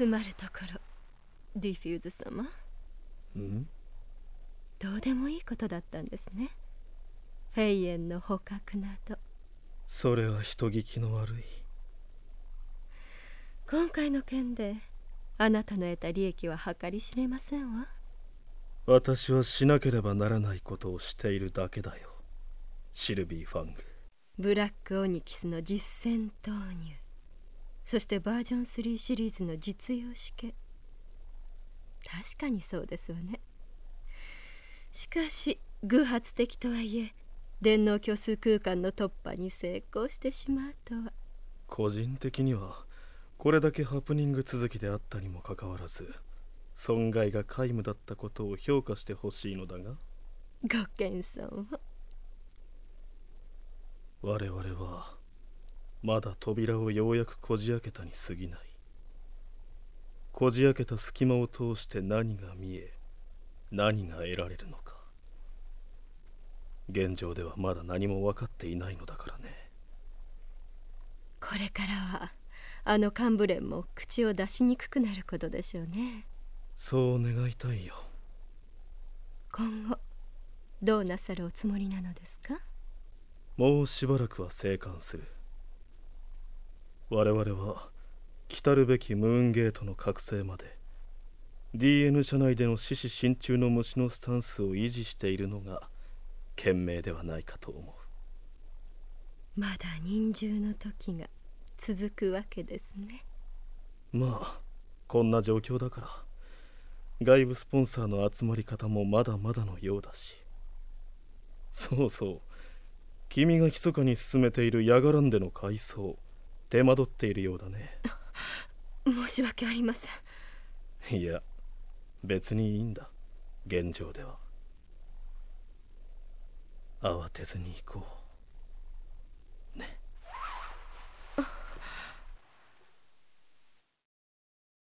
つまるところ。ディフューズ様。ん？どうでもいいことだったんですね。フェイエンの捕獲などそれは人聞きの悪い。今回の件であなたの得た利益は計り知れませんわ。私はしなければならないことをしているだけだよ。シルビー・ファング。ブラックオニキスの実戦投入そしてバージョン3シリーズの実用試験。確かにそうですわね。しかし偶発的とはいえ電脳虚数空間の突破に成功してしまうとは。個人的にはこれだけハプニング続きであったにもかかわらず損害が皆無だったことを評価してほしいのだが。ご謙遜を。我々はまだ扉をようやくこじ開けたに過ぎない。こじ開けた隙間を通して何が見え何が得られるのか。現状ではまだ何も分かっていないのだからね。これからはあの幹部連も口を出しにくくなることでしょうね。そう願いたいよ。今後どうなさるおつもりなのですか？もうしばらくは生還する我々は来るべきムーンゲートの覚醒まで DN 社内での獅子心中の虫のスタンスを維持しているのが賢明ではないかと思う。まだ忍獣の時が続くわけですね。まあこんな状況だから。外部スポンサーの集まり方もまだまだのようだし。そうそう。君が密かに進めているヤガランでの改装手間取っているようだね。申し訳ありません。いや別にいいんだ。現状では。慌てずに行こう